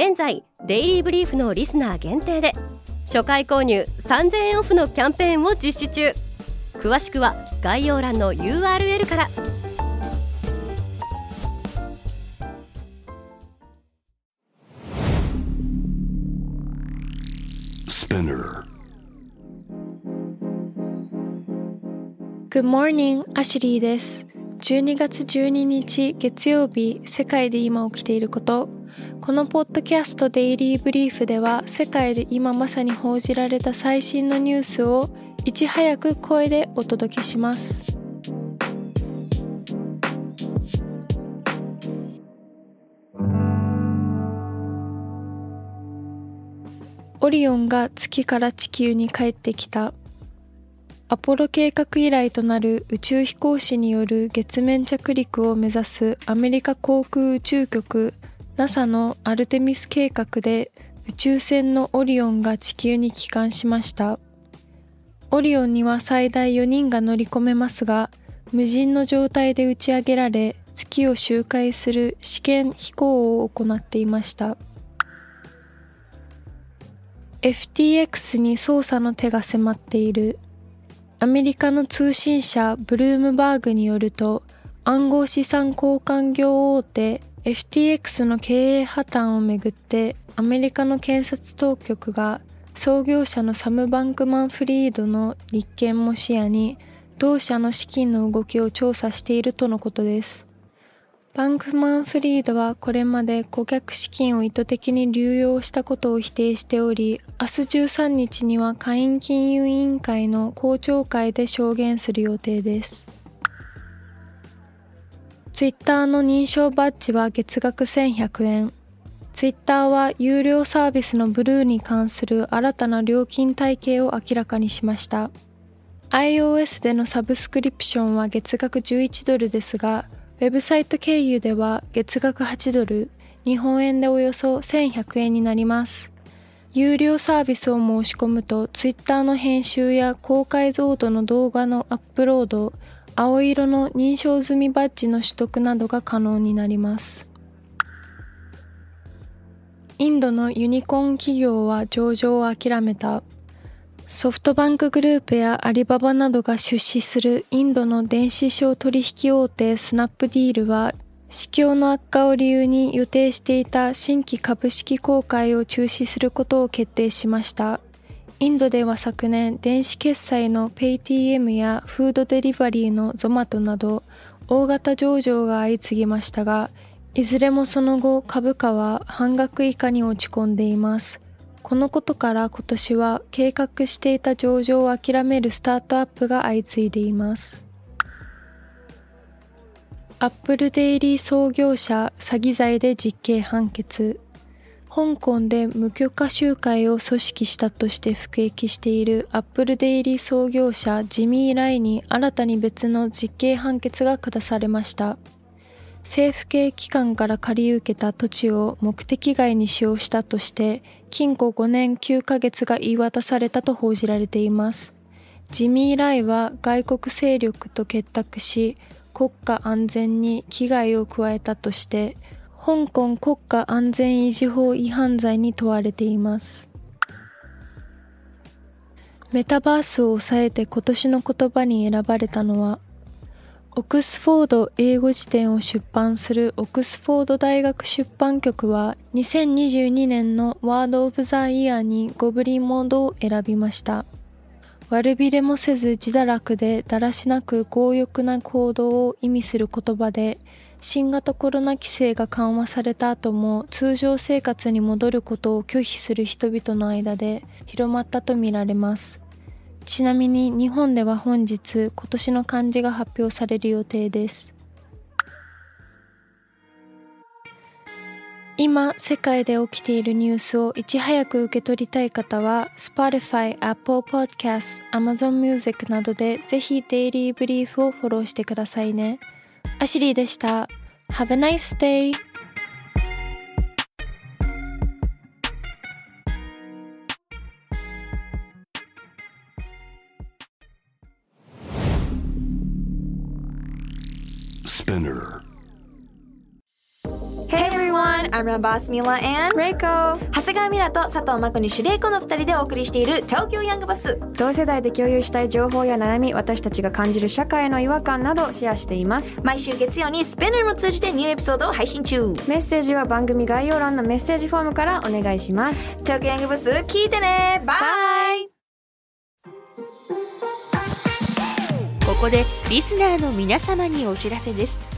現在デイリーブリーフのリスナー限定で初回購入3000円オフのキャンペーンを実施中。詳しくは概要欄の URL から。E Good morning, アシュリーです。12月12日月曜日世界で今起きていることこのポッドキャストデイリーブリーフでは世界で今まさに報じられた最新のニュースをいち早く声でお届けします。オリオンが月から地球に帰ってきた。アポロ計画以来となる宇宙飛行士による月面着陸を目指すアメリカ航空宇宙局。NASA のアルテミス計画で宇宙船のオリオンが地球に帰還しました。オリオンには最大4人が乗り込めますが、無人の状態で打ち上げられ、月を周回する試験飛行を行っていました。FTX に捜査の手が迫っている。アメリカの通信社ブルームバーグによると、暗号資産交換業大手 FTX の経営破綻をめぐってアメリカの検察当局が創業者のサム・バンクマン・フリードの立件も視野に同社の資金の動きを調査しているとのことです。バンクマン・フリードはこれまで顧客資金を意図的に流用したことを否定しており、明日13日には下院金融委員会の公聴会で証言する予定です。ツイッターの認証バッジは月額1100円。ツイッターは有料サービスのブルーに関する新たな料金体系を明らかにしました。iOS でのサブスクリプションは月額11ドルですが、ウェブサイト経由では月額8ドル、日本円でおよそ1100円になります。有料サービスを申し込むと、ツイッターの編集や高解像度の動画のアップロード、青色の認証済みバッジの取得などが可能になります。インドのユニコーン企業は上場を諦めた。ソフトバンクグループやアリババなどが出資するインドの電子商取引大手スナップディールは、市況の悪化を理由に予定していた新規株式公開を中止することを決定しました。インドでは昨年、電子決済の PayTM やフードデリバリーのゾマトなど、大型上場が相次ぎましたが、いずれもその後株価は半額以下に落ち込んでいます。このことから今年は計画していた上場を諦めるスタートアップが相次いでいます。アップルデイリー創業者詐欺罪で実刑判決。香港で無許可集会を組織したとして服役しているアップルデイリー創業者ジミー・ライに新たに別の実刑判決が下されました。政府系機関から借り受けた土地を目的外に使用したとして、禁錮5年9ヶ月が言い渡されたと報じられています。ジミー・ライは外国勢力と結託し、国家安全に危害を加えたとして、香港国家安全維持法違反罪に問われています。メタバースを抑えて今年の言葉に選ばれたのは、オックスフォード英語辞典を出版するオックスフォード大学出版局は2022年のワードオブザイヤーにゴブリンモードを選びました。悪びれもせず自堕落でだらしなく強欲な行動を意味する言葉で、新型コロナ規制が緩和された後も通常生活に戻ることを拒否する人々の間で広まったとみられます。ちなみに日本では本日今年の漢字が発表される予定です。今世界で起きているニュースをいち早く受け取りたい方は Spotify、Apple Podcast、Amazon Music などでぜひデイリーブリーフをフォローしてくださいね。アシリーでした。Have a nice day! Spinner I'm your boss Mila and Reiko 長谷川ミラと佐藤真子にシュレイコの二人でお送りしている東京ヤングバス。同世代で共有したい情報や悩み私たちが感じる社会の違和感などシェアしています。毎週月曜にスペナーも通じてニューエピソードを配信中。メッセージは番組概要欄のメッセージフォームからお願いします。東京ヤングバス聞いてね。バイここでリスナーの皆様にお知らせです